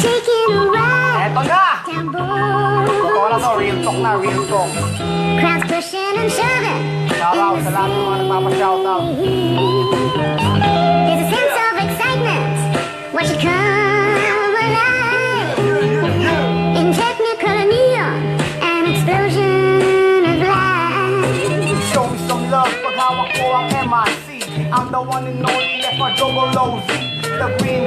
Taking a ride Eto na! down Boulevard. Na to, real talk na, real talk. Crowds pushing and shoving. Shout out sa lahat ng mga nagpapa-shout out. There's a sense of excitement when she come alive. In technical neon, an explosion of light. Show me some love pag hawak ko ang MIC I'm the one and only left for double OZ The greenhouse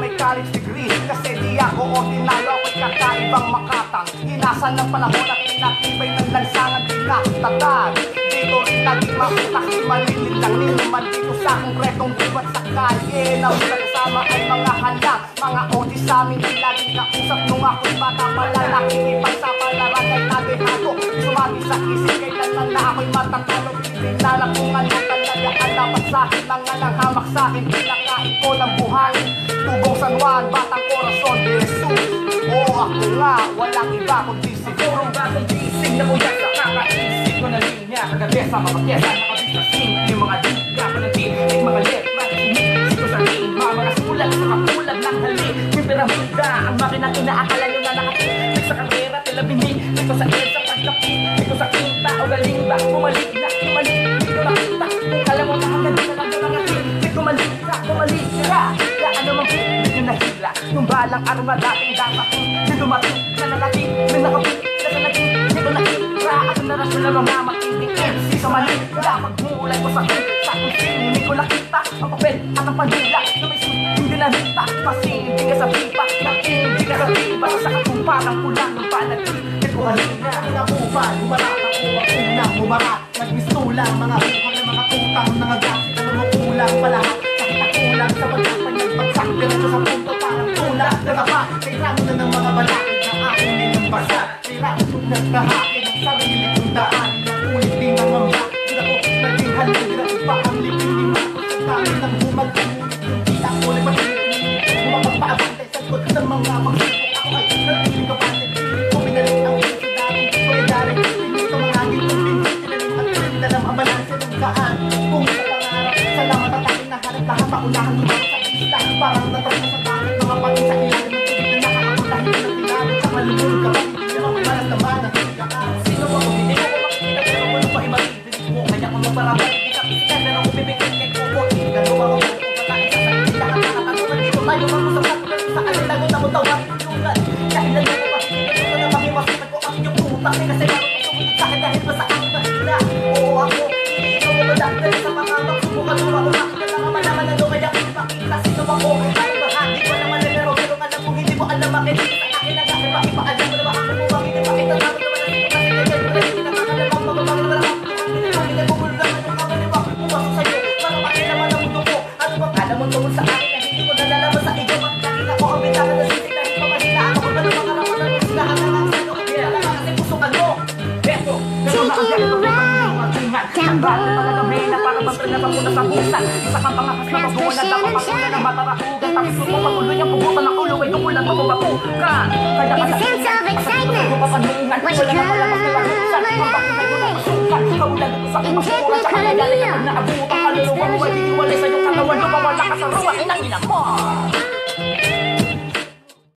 may college degree. Kasi di ako ordinaryo. Ako'y kakaibang makatang Hinasan ng panahon at pinatibay ng lansangan Pinatatag Dito rin naging mautak Si malilin lang niluman dito sa konkretong dibat sa kalye. Na ulang kasama ay mga handang Mga OG sa amin di laging kausap. Nung ako'y bata malalaki Ipag sa palaran ay nabihado Sumagi sa isip kailan man na ako'y matatalo. Pinala kung ano dapat sa Mga nang hamak sa akin Pinakain ko ng buhangin Tubong San Juan, Batang Corazon de Jesus. Oo ako nga, walang iba kundi si Puro bagong gising na mula sa kakaisip ko na linya. Kagabi sa mga pyesa nakabit na sing Yung mga diga ko na tinig Mga sa kapulag ng hali. May piramida Ang makinang inaakala nyo na nakatik Sa karera tila binig Dito sa EDSA paglaki Dito sa kinta o galing ba Bumalik na, Di Di Yung balang arma dating dapat Di dumating na nalating Na nakapit na sa naging Di ko nakita Ako na rasyon na mga makinig MC sa Manila Pagmulay ko sa akin Sa kung sino Hindi ko nakita Ang papel at ang pandila Na may Hindi na nita Pasindi ka sa pipa Nakindi ka sa pipa Sa katumpang kulang ng panagin Di ko kanina Pinabuban, bumarat ako ang unang bumarat Nagpistulang mga ng mga tutang Mga gasit na lumukulang palahat Kahit nakulang sa pagkapag nagpagsak Ganito sa punto parang tulak Nagapa, kailangan na ng mga balakid Na aking nilimbasa Kailangan kong nagkahaki ng sarili kong daan. Nakulit din ang mamba Di ako naging halong Di na iba ang lipin ni Marcos Ang dami ng bumagpang Hindi ako nagpatinig Bumapagpaabantay sa likod ng mga pagsipok Ako ay nagtilig kapatid binalik ang puso dati Kuya Dari, ako sa pista Parang natras na sa bakit Mga pati sa ilalim ng tubig na nakakaputahin ng tinalo Sa malulunod ka pa, hindi naman malas na mana Sino mo? Hindi mo ko makikita pero ano pa iba Dinig mo, kaya ko maparabay Hindi ka pisikan na ako bibigyan kay Kuko Gano'n ako kung patakin sa sakit Lahat nakakatunan dito tayo Mag-usap sa tulad sa ako na inyong putak Kasi marunong Taking a ride down na para bang na papunta sa busan Isa kang pangakas na mabuo na nakapagpatuloy ng matarakugan Tapos mo patuloy ang pubutan ng ulo Ay kumulan mabubabukan Kaya There's a sense of excitement. sa Sa wali Iwalay sa iyong katawan Lumawala ka sa ruwa Inang ina mo